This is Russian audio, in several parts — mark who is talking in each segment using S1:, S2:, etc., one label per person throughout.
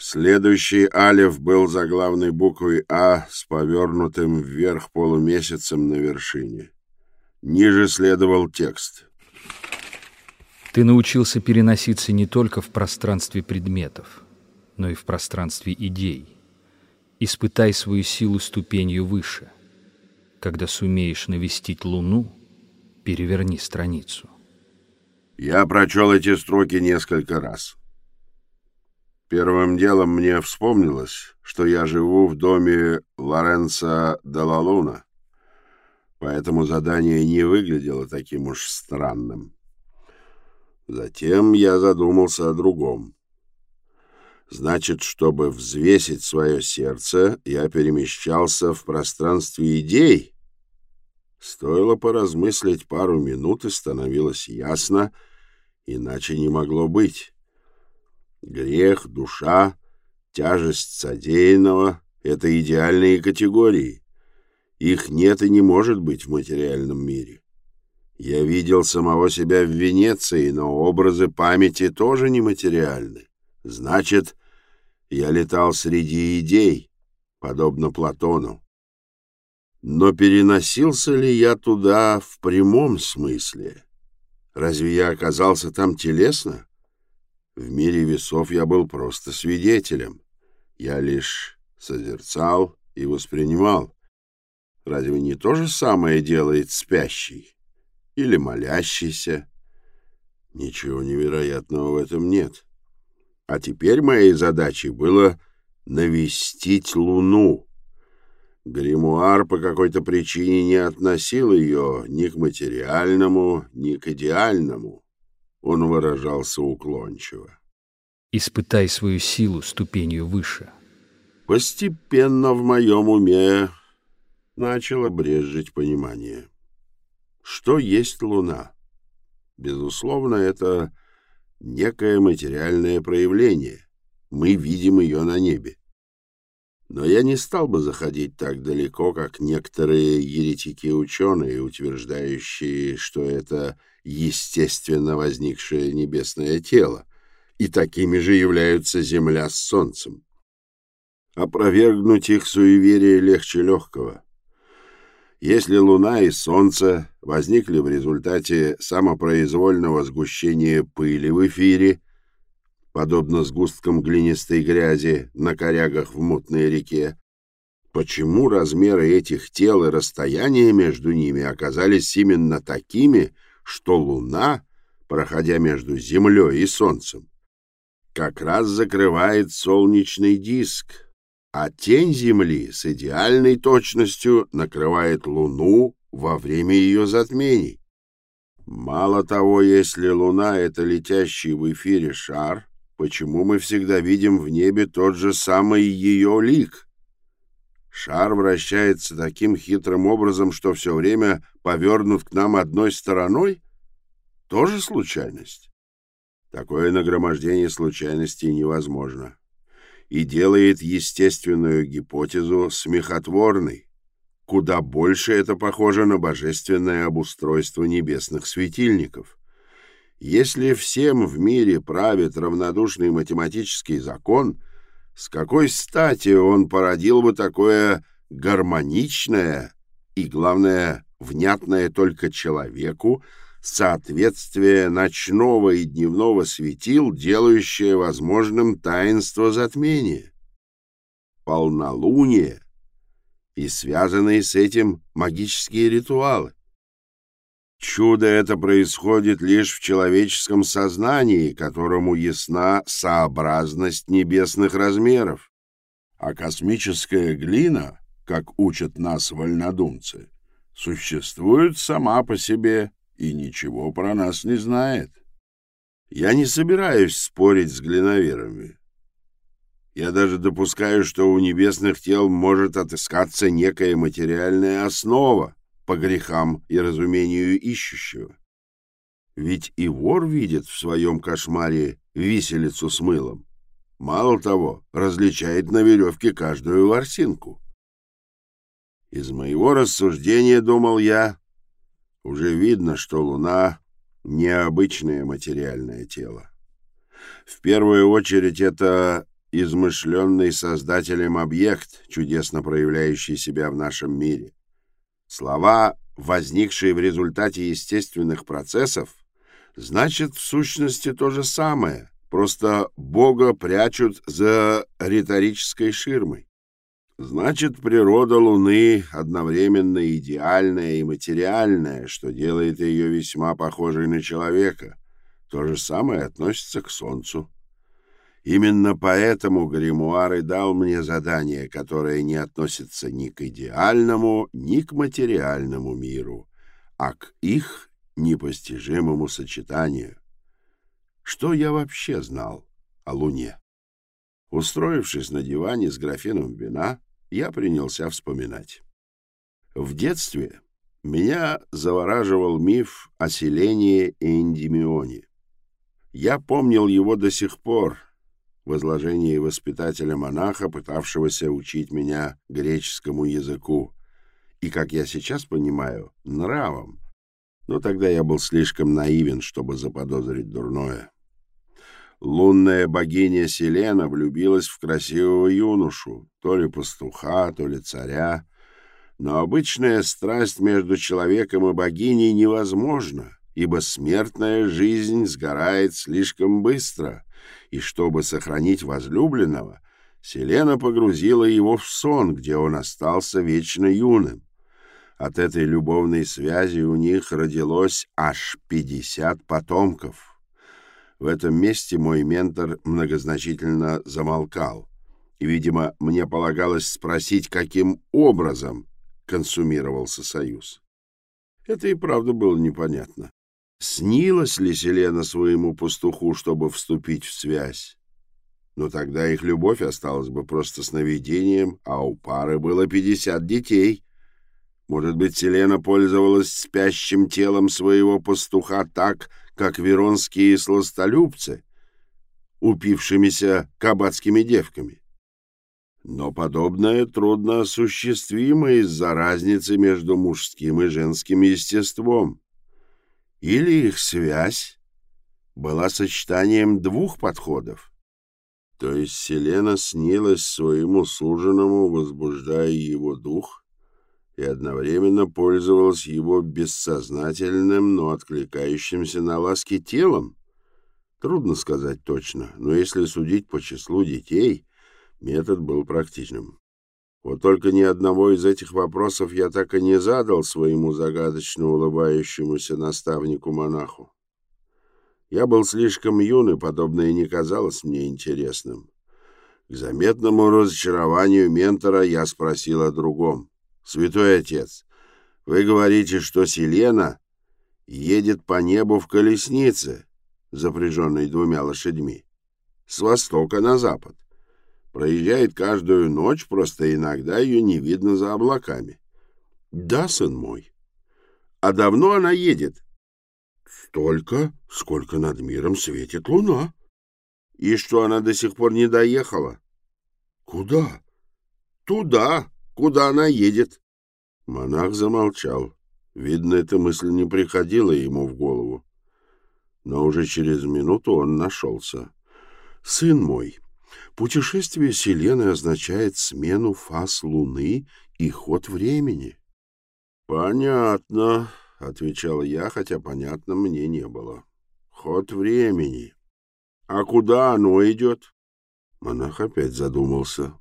S1: Следующий алиф был заглавной буквой «А» с повернутым вверх полумесяцем на вершине. Ниже следовал текст.
S2: Ты научился переноситься не только в пространстве предметов, но и в пространстве идей. Испытай свою силу ступенью выше. Когда сумеешь навестить Луну, переверни страницу.
S1: Я прочел эти строки несколько раз. Первым делом мне вспомнилось, что я живу в доме Лоренцо де ла Луна, поэтому задание не выглядело таким уж странным. Затем я задумался о другом. Значит, чтобы взвесить свое сердце, я перемещался в пространстве идей. Стоило поразмыслить пару минут, и становилось ясно, иначе не могло быть. Грех, душа, тяжесть содеянного — это идеальные категории. Их нет и не может быть в материальном мире. Я видел самого себя в Венеции, но образы памяти тоже нематериальны. Значит, я летал среди идей, подобно Платону. Но переносился ли я туда в прямом смысле? Разве я оказался там телесно? В мире весов я был просто свидетелем. Я лишь созерцал и воспринимал. Разве не то же самое делает спящий или молящийся? Ничего невероятного в этом нет. А теперь моей задачей было навестить Луну. Гримуар по какой-то причине не относил ее ни к материальному, ни к идеальному. Он выражался уклончиво.
S2: Испытай свою силу ступенью выше.
S1: Постепенно в моем уме начало брежить понимание. Что есть Луна? Безусловно, это некое материальное проявление. Мы видим ее на небе. Но я не стал бы заходить так далеко, как некоторые еретики-ученые, утверждающие, что это естественно возникшее небесное тело, и такими же являются Земля с Солнцем. Опровергнуть их суеверие легче легкого. Если Луна и Солнце возникли в результате самопроизвольного сгущения пыли в эфире, подобно сгусткам глинистой грязи на корягах в мутной реке, почему размеры этих тел и расстояния между ними оказались именно такими, что Луна, проходя между Землей и Солнцем, как раз закрывает солнечный диск, а тень Земли с идеальной точностью накрывает Луну во время ее затмений. Мало того, если Луна — это летящий в эфире шар, почему мы всегда видим в небе тот же самый ее лик? Шар вращается таким хитрым образом, что все время повернут к нам одной стороной? Тоже случайность? Такое нагромождение случайностей невозможно и делает естественную гипотезу смехотворной. Куда больше это похоже на божественное обустройство небесных светильников. Если всем в мире правит равнодушный математический закон, с какой стати он породил бы такое гармоничное и, главное, внятное только человеку соответствие ночного и дневного светил, делающее возможным таинство затмения, полнолуние и связанные с этим магические ритуалы. Чудо это происходит лишь в человеческом сознании, которому ясна сообразность небесных размеров. А космическая глина, как учат нас вольнодумцы, существует сама по себе и ничего про нас не знает. Я не собираюсь спорить с глиноверами. Я даже допускаю, что у небесных тел может отыскаться некая материальная основа по грехам и разумению ищущего. Ведь и вор видит в своем кошмаре виселицу с мылом. Мало того, различает на веревке каждую ворсинку. Из моего рассуждения, думал я, уже видно, что Луна — необычное материальное тело. В первую очередь это измышленный создателем объект, чудесно проявляющий себя в нашем мире. Слова, возникшие в результате естественных процессов, значит в сущности то же самое, просто Бога прячут за риторической ширмой. Значит, природа Луны одновременно идеальная и материальная, что делает ее весьма похожей на человека. То же самое относится к Солнцу. Именно поэтому гримуар и дал мне задание, которое не относится ни к идеальному, ни к материальному миру, а к их непостижимому сочетанию. Что я вообще знал о Луне? Устроившись на диване с графином вина, я принялся вспоминать. В детстве меня завораживал миф о Селении и Эндимионе. Я помнил его до сих пор в изложении воспитателя-монаха, пытавшегося учить меня греческому языку, и, как я сейчас понимаю, нравом. Но тогда я был слишком наивен, чтобы заподозрить дурное лунная богиня Селена влюбилась в красивого юношу, то ли пастуха, то ли царя. Но обычная страсть между человеком и богиней невозможна, ибо смертная жизнь сгорает слишком быстро, и чтобы сохранить возлюбленного, Селена погрузила его в сон, где он остался вечно юным. От этой любовной связи у них родилось аж пятьдесят потомков. В этом месте мой ментор многозначительно замолкал. И, видимо, мне полагалось спросить, каким образом консумировался союз. Это и правда было непонятно. Снилась ли Селена своему пастуху, чтобы вступить в связь? Но тогда их любовь осталась бы просто сновидением, а у пары было пятьдесят детей. Может быть, Селена пользовалась спящим телом своего пастуха так, как веронские сластолюбцы, упившимися кабацкими девками. Но подобное трудно осуществимо из-за разницы между мужским и женским естеством. Или их связь была сочетанием двух подходов. То есть Селена снилась своему суженому, возбуждая его дух, и одновременно пользовалась его бессознательным, но откликающимся на ласки телом? Трудно сказать точно, но если судить по числу детей, метод был практичным. Вот только ни одного из этих вопросов я так и не задал своему загадочно улыбающемуся наставнику-монаху. Я был слишком юн, и подобное не казалось мне интересным. К заметному разочарованию ментора я спросил о другом. Святой Отец, вы говорите, что Селена едет по небу в колеснице, запряженной двумя лошадьми, с востока на запад. Проезжает каждую ночь, просто иногда ее не видно за облаками. Да, сын мой. А давно она едет? Столько, сколько над миром светит луна. И что, она до сих пор не доехала? Куда? Туда, куда она едет. Монах замолчал. Видно, эта мысль не приходила ему в голову. Но уже через минуту он нашелся. «Сын мой, путешествие Селены означает смену фаз Луны и ход времени». «Понятно», — отвечал я, хотя понятно мне не было. «Ход времени. А куда оно идет?» Монах опять задумался.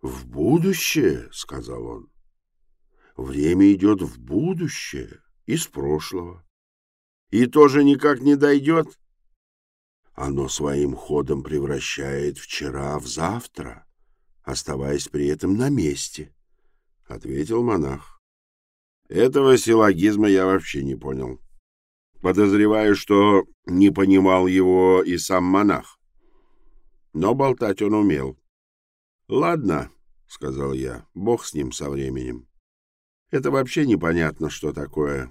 S1: «В будущее», — сказал он. «Время идет в будущее, из прошлого. И тоже никак не дойдет?» Оно своим ходом превращает вчера в завтра, оставаясь при этом на месте, — ответил монах. Этого силлогизма я вообще не понял. Подозреваю, что не понимал его и сам монах. Но болтать он умел. «Ладно», — сказал я, — «бог с ним со временем. Это вообще непонятно, что такое.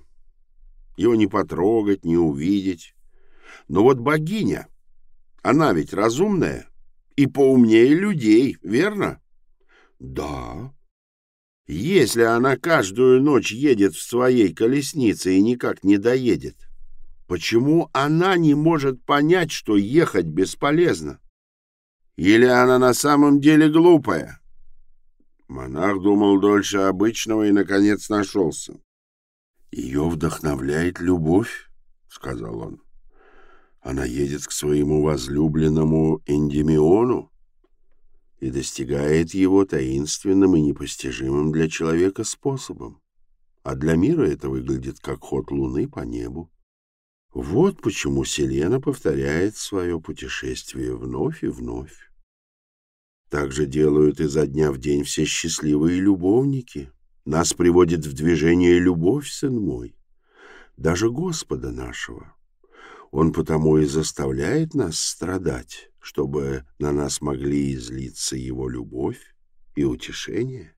S1: Его не потрогать, не увидеть. Но вот богиня, она ведь разумная и поумнее людей, верно? Да. Если она каждую ночь едет в своей колеснице и никак не доедет, почему она не может понять, что ехать бесполезно? Или она на самом деле глупая? Монах думал дольше обычного и, наконец, нашелся. «Ее вдохновляет любовь», — сказал он. «Она едет к своему возлюбленному Эндемиону и достигает его таинственным и непостижимым для человека способом. А для мира это выглядит как ход луны по небу. Вот почему Селена повторяет свое путешествие вновь и вновь. Так же делают изо дня в день все счастливые любовники. Нас приводит в движение любовь, сын мой, даже Господа нашего. Он потому и заставляет нас страдать, чтобы на нас могли излиться его любовь и утешение.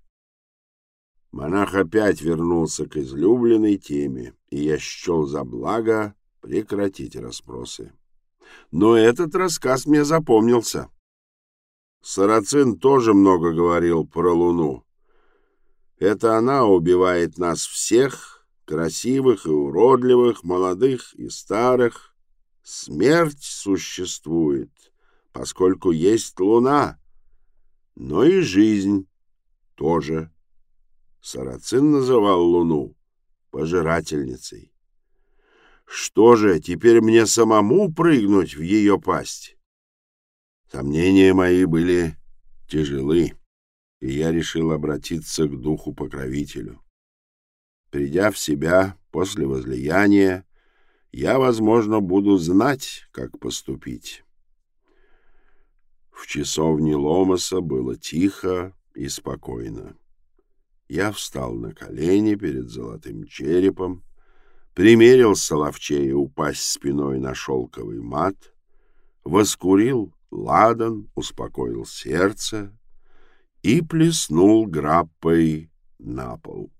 S1: Монах опять вернулся к излюбленной теме, и я счел за благо прекратить расспросы. Но этот рассказ мне запомнился. Сарацин тоже много говорил про Луну. Это она убивает нас всех, красивых и уродливых, молодых и старых. Смерть существует, поскольку есть Луна, но и жизнь тоже. Сарацин называл Луну пожирательницей. Что же, теперь мне самому прыгнуть в ее пасть? Сомнения мои были тяжелы, и я решил обратиться к духу-покровителю. Придя в себя после возлияния, я, возможно, буду знать, как поступить. В часовне Ломаса было тихо и спокойно. Я встал на колени перед золотым черепом, примерил Соловчея упасть спиной на шелковый мат, воскурил ладан, успокоил сердце и плеснул граппой на пол.